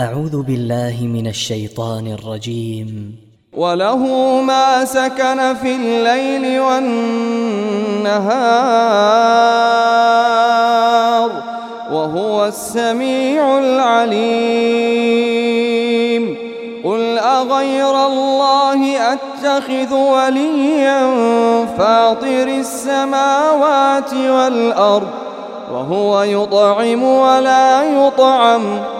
أعوذ بالله من الشيطان الرجيم. وله ما سكن في الليل والنهار وهو السميع العليم. قل أغير الله أتخذ وليا فاطر السماوات والأرض وهو يطعم ولا يطعم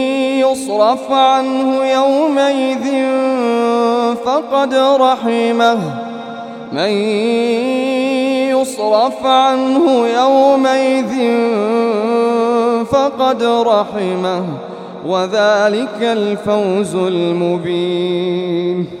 يصرف عنه يومئذ فقد رحمه. من يصرف عنه يومئذ فقد رحمه. وذلك الفوز المبين.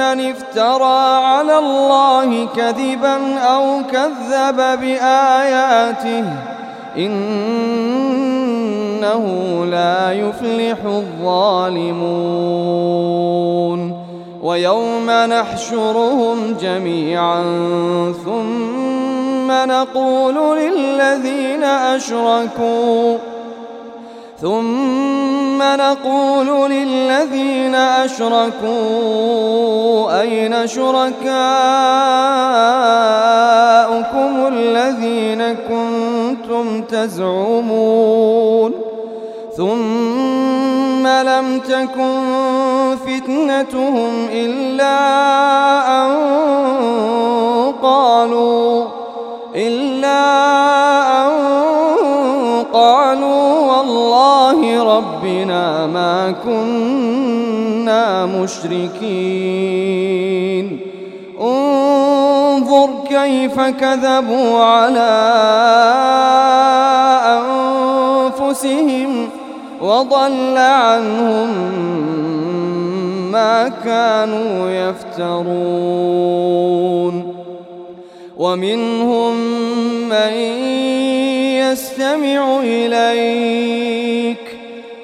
افترى على الله كذبا أو كذب بآياته إنه لا يفلح الظالمون ويوم نحشرهم جميعا ثم نقول للذين أشركوا ثم نقول للذين أشركوا أين شركاؤكم الذين كنتم تزعمون ثم لم تكن فتنتهم إلا أن قالوا إلا أن ربنا ما كنا مشركين. انظر كيف كذبوا على أنفسهم وضل عنهم ما كانوا يفترون. ومنهم من يستمع إليك.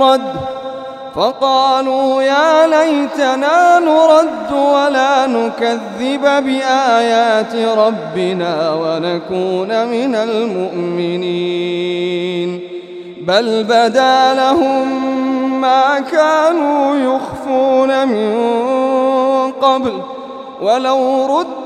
نرد. فقالوا يا ليتنا نرد ولا نكذب بآيات ربنا ونكون من المؤمنين. بل بدا لهم ما كانوا يخفون من قبل. ولو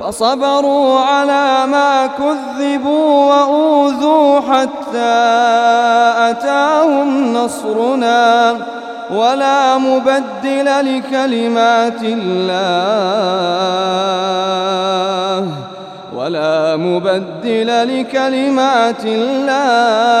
فصبروا على ما كذبوا وأوذوا حتى أتاهم نصرنا ولا مبدل لكلمات الله ولا مبدل لكلمات الله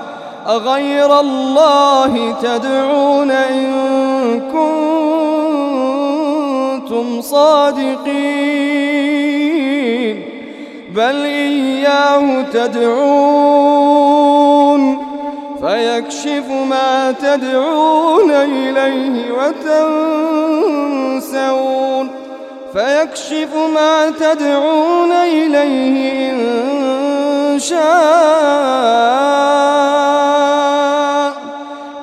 أغير الله تدعون إن كنتم صادقين بل إياه تدعون فيكشف ما تدعون إليه وتنسون فيكشف ما تدعون إليه إن شاء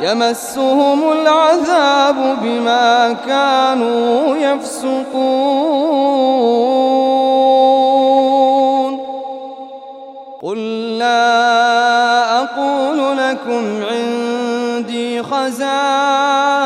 يمسهم العذاب بما كانوا يفسقون. قل لا أقول لكم عندي خزائن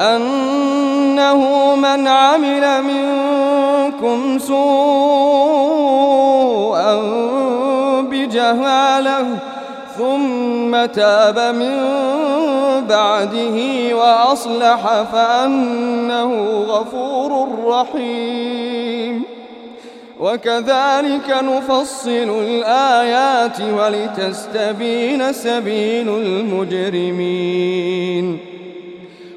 أنه من عمل منكم سوءا بجهالة ثم تاب من بعده وأصلح فأنه غفور رحيم. وكذلك نفصل الآيات ولتستبين سبيل المجرمين.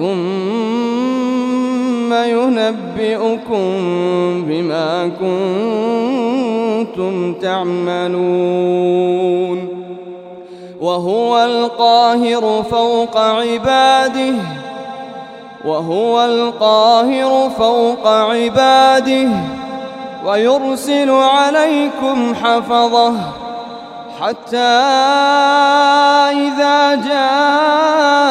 ثم ينبئكم بما كنتم تعملون. وهو القاهر فوق عباده وهو القاهر فوق عباده ويرسل عليكم حفظه حتى إذا جاء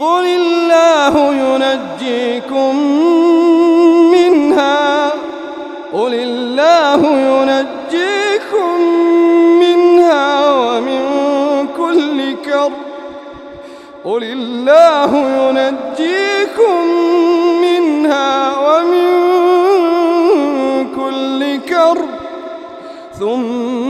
قل الله ينجيكم منها قل الله ينجيكم منها ومن كل كرب قل الله ينجيكم منها ومن كل كرب ثم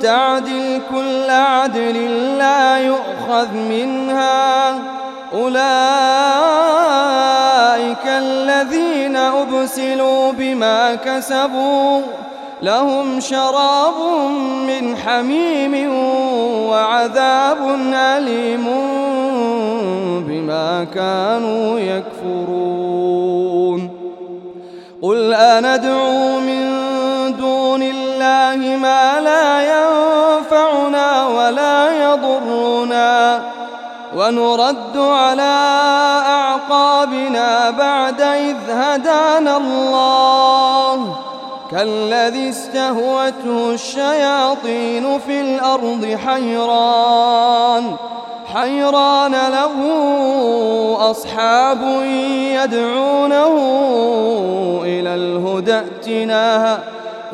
تعدل كل عدل لا يؤخذ منها. أولئك الذين أبسلوا بما كسبوا لهم شراب من حميم وعذاب أليم بما كانوا يكفرون. قل أندعو من دون الله ما لا ينفعنا ولا يضرنا ونرد على أعقابنا بعد إذ هدانا الله كالذي استهوته الشياطين في الأرض حيران حيران له أصحاب يدعونه إلى الهدى ائتنا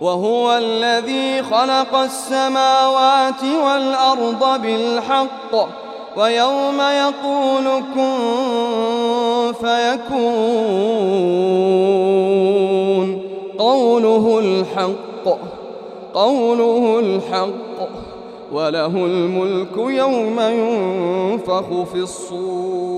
وهو الذي خلق السماوات والأرض بالحق ويوم يقول كن فيكون. قوله الحق قوله الحق وله الملك يوم ينفخ في الصور.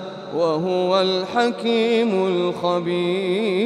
وهو الحكيم الخبير.